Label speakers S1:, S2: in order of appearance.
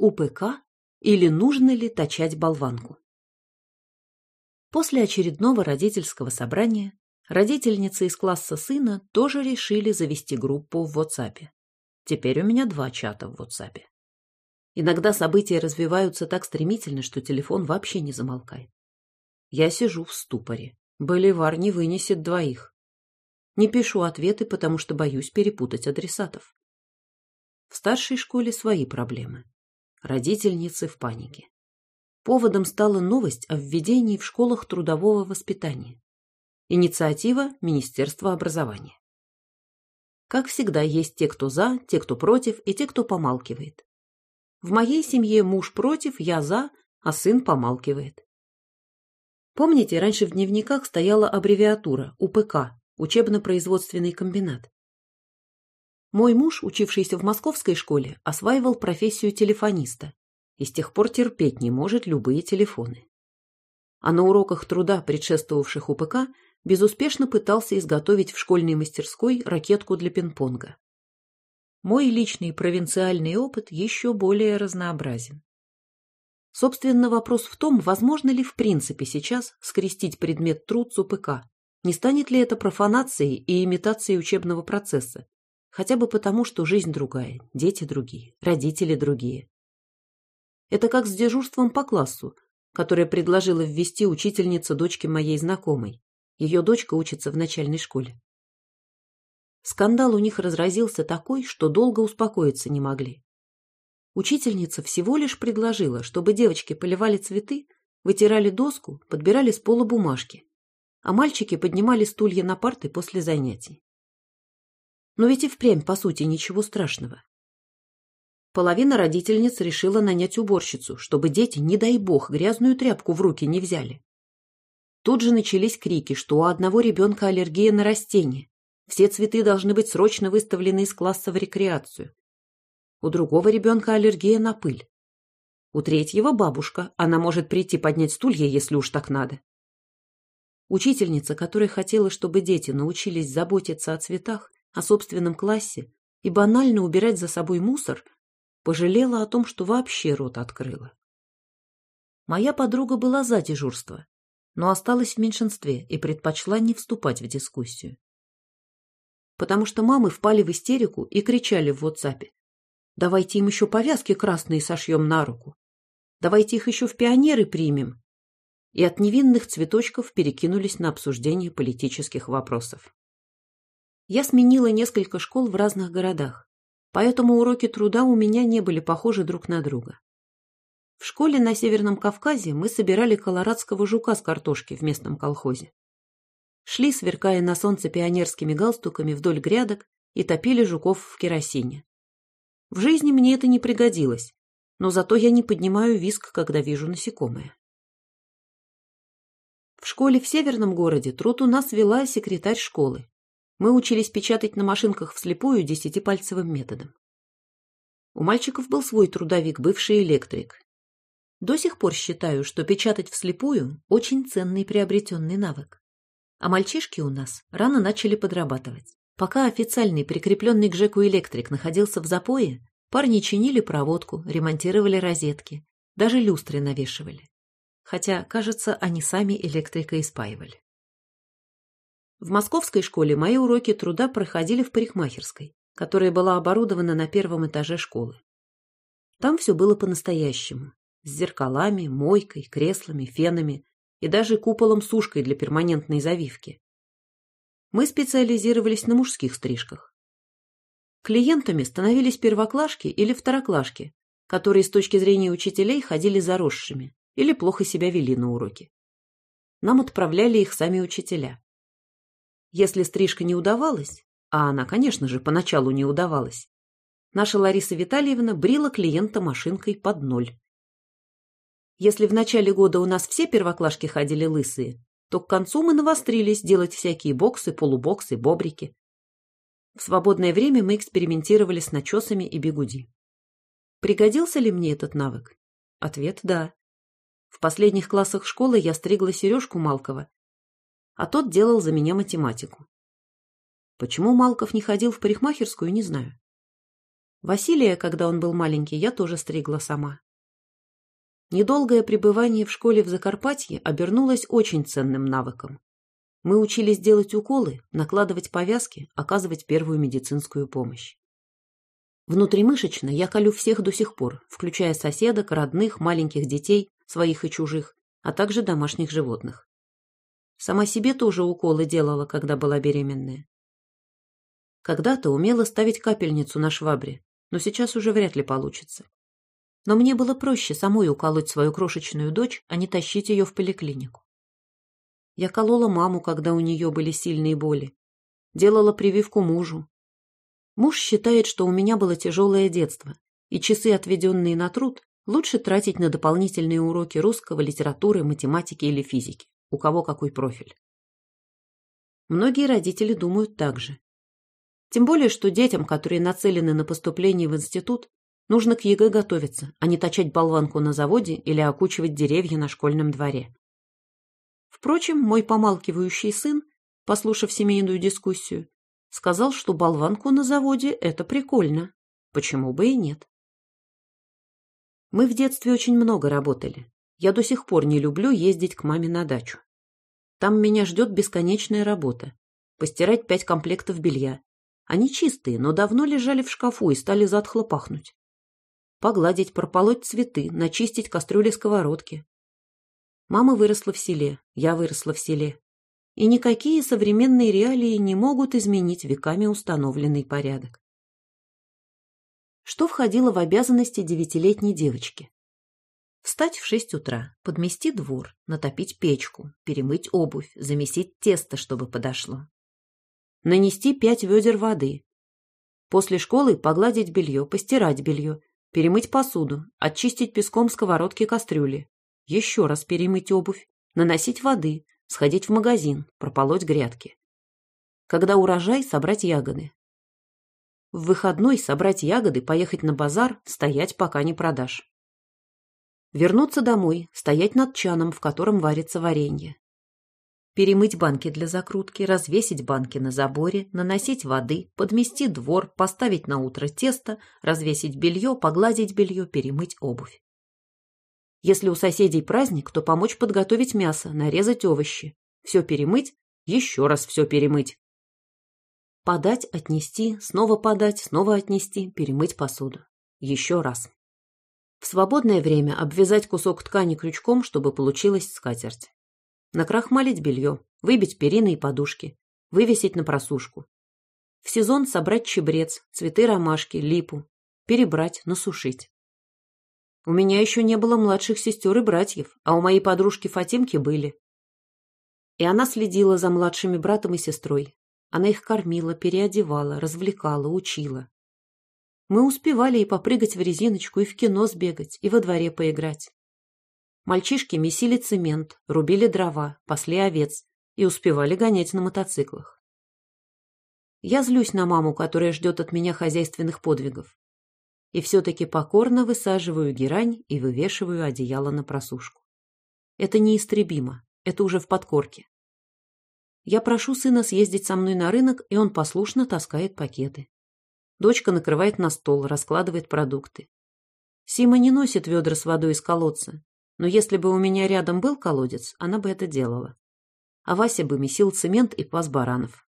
S1: УПК или нужно ли точать болванку. После очередного родительского собрания родительницы из класса сына тоже решили завести группу в WhatsApp. Теперь у меня два чата в WhatsApp. Иногда события развиваются так стремительно, что телефон вообще не замолкает. Я сижу в ступоре. Боливар не вынесет двоих. Не пишу ответы, потому что боюсь перепутать адресатов. В старшей школе свои проблемы. Родительницы в панике. Поводом стала новость о введении в школах трудового воспитания. Инициатива Министерства образования. Как всегда, есть те, кто за, те, кто против, и те, кто помалкивает. В моей семье муж против, я за, а сын помалкивает. Помните, раньше в дневниках стояла аббревиатура УПК – учебно-производственный комбинат. Мой муж, учившийся в московской школе, осваивал профессию телефониста и с тех пор терпеть не может любые телефоны. А на уроках труда, предшествовавших УПК, безуспешно пытался изготовить в школьной мастерской ракетку для пинг-понга. Мой личный провинциальный опыт еще более разнообразен. Собственно, вопрос в том, возможно ли в принципе сейчас скрестить предмет труд с УПК. Не станет ли это профанацией и имитацией учебного процесса? Хотя бы потому, что жизнь другая, дети другие, родители другие. Это как с дежурством по классу, которое предложила ввести учительница дочки моей знакомой. Ее дочка учится в начальной школе. Скандал у них разразился такой, что долго успокоиться не могли. Учительница всего лишь предложила, чтобы девочки поливали цветы, вытирали доску, подбирали с пола бумажки, а мальчики поднимали стулья на парты после занятий. Но ведь и впрямь, по сути, ничего страшного. Половина родительниц решила нанять уборщицу, чтобы дети, не дай бог, грязную тряпку в руки не взяли. Тут же начались крики, что у одного ребенка аллергия на растения. Все цветы должны быть срочно выставлены из класса в рекреацию. У другого ребенка аллергия на пыль. У третьего бабушка, она может прийти поднять стулья, если уж так надо. Учительница, которая хотела, чтобы дети научились заботиться о цветах, о собственном классе и банально убирать за собой мусор, пожалела о том, что вообще рот открыла. Моя подруга была за дежурство, но осталась в меньшинстве и предпочла не вступать в дискуссию. Потому что мамы впали в истерику и кричали в WhatsApp. Давайте им еще повязки красные сошьем на руку. Давайте их еще в пионеры примем. И от невинных цветочков перекинулись на обсуждение политических вопросов. Я сменила несколько школ в разных городах, поэтому уроки труда у меня не были похожи друг на друга. В школе на Северном Кавказе мы собирали колорадского жука с картошки в местном колхозе. Шли, сверкая на солнце пионерскими галстуками вдоль грядок и топили жуков в керосине. В жизни мне это не пригодилось, но зато я не поднимаю виск, когда вижу насекомое. В школе в северном городе труд у нас вела секретарь школы. Мы учились печатать на машинках вслепую десятипальцевым методом. У мальчиков был свой трудовик, бывший электрик. До сих пор считаю, что печатать вслепую – очень ценный приобретенный навык. А мальчишки у нас рано начали подрабатывать. Пока официальный прикрепленный к ЖЭКу электрик находился в запое, парни чинили проводку, ремонтировали розетки, даже люстры навешивали. Хотя, кажется, они сами электрика испаивали. В московской школе мои уроки труда проходили в парикмахерской, которая была оборудована на первом этаже школы. Там все было по-настоящему, с зеркалами, мойкой, креслами, фенами и даже куполом-сушкой для перманентной завивки. Мы специализировались на мужских стрижках. Клиентами становились первоклашки или второклашки, которые с точки зрения учителей ходили заросшими или плохо себя вели на уроке. Нам отправляли их сами учителя. Если стрижка не удавалась, а она, конечно же, поначалу не удавалась, наша Лариса Витальевна брила клиента машинкой под ноль. Если в начале года у нас все первоклашки ходили лысые, то к концу мы навострились делать всякие боксы, полубоксы, бобрики. В свободное время мы экспериментировали с начесами и бегуди. Пригодился ли мне этот навык? Ответ – да. В последних классах школы я стригла Сережку Малкова, а тот делал за меня математику. Почему Малков не ходил в парикмахерскую, не знаю. Василия, когда он был маленький, я тоже стригла сама. Недолгое пребывание в школе в Закарпатье обернулось очень ценным навыком. Мы учились делать уколы, накладывать повязки, оказывать первую медицинскую помощь. Внутримышечно я колю всех до сих пор, включая соседок, родных, маленьких детей, своих и чужих, а также домашних животных. Сама себе тоже уколы делала, когда была беременная. Когда-то умела ставить капельницу на швабре, но сейчас уже вряд ли получится. Но мне было проще самой уколоть свою крошечную дочь, а не тащить ее в поликлинику. Я колола маму, когда у нее были сильные боли. Делала прививку мужу. Муж считает, что у меня было тяжелое детство, и часы, отведенные на труд, лучше тратить на дополнительные уроки русского, литературы, математики или физики, у кого какой профиль. Многие родители думают так же. Тем более, что детям, которые нацелены на поступление в институт, нужно к ЕГЭ готовиться, а не точать болванку на заводе или окучивать деревья на школьном дворе. Впрочем, мой помалкивающий сын, послушав семейную дискуссию, сказал, что болванку на заводе – это прикольно. Почему бы и нет? Мы в детстве очень много работали. Я до сих пор не люблю ездить к маме на дачу. Там меня ждет бесконечная работа. Постирать пять комплектов белья, они чистые, но давно лежали в шкафу и стали затхло пахнуть. Погладить, прополоть цветы, начистить кастрюли-сковородки. Мама выросла в селе, я выросла в селе. И никакие современные реалии не могут изменить веками установленный порядок. Что входило в обязанности девятилетней девочки? Встать в шесть утра, подмести двор, натопить печку, перемыть обувь, замесить тесто, чтобы подошло нанести пять ведер воды. После школы погладить белье, постирать белье, перемыть посуду, очистить песком сковородки кастрюли, еще раз перемыть обувь, наносить воды, сходить в магазин, прополоть грядки. Когда урожай, собрать ягоды. В выходной собрать ягоды, поехать на базар, стоять, пока не продашь. Вернуться домой, стоять над чаном, в котором варится варенье перемыть банки для закрутки, развесить банки на заборе, наносить воды, подмести двор, поставить на утро тесто, развесить белье, погладить белье, перемыть обувь. Если у соседей праздник, то помочь подготовить мясо, нарезать овощи. Все перемыть, еще раз все перемыть. Подать, отнести, снова подать, снова отнести, перемыть посуду. Еще раз. В свободное время обвязать кусок ткани крючком, чтобы получилась скатерть накрахмалить белье, выбить перины и подушки, вывесить на просушку. В сезон собрать чебрец, цветы ромашки, липу, перебрать, насушить. У меня еще не было младших сестер и братьев, а у моей подружки Фатимки были. И она следила за младшими братом и сестрой. Она их кормила, переодевала, развлекала, учила. Мы успевали и попрыгать в резиночку, и в кино сбегать, и во дворе поиграть. Мальчишки месили цемент, рубили дрова, пасли овец и успевали гонять на мотоциклах. Я злюсь на маму, которая ждет от меня хозяйственных подвигов. И все-таки покорно высаживаю герань и вывешиваю одеяло на просушку. Это неистребимо, это уже в подкорке. Я прошу сына съездить со мной на рынок, и он послушно таскает пакеты. Дочка накрывает на стол, раскладывает продукты. Сима не носит ведра с водой из колодца, но если бы у меня рядом был колодец, она бы это делала. А Вася бы месил цемент и пас баранов.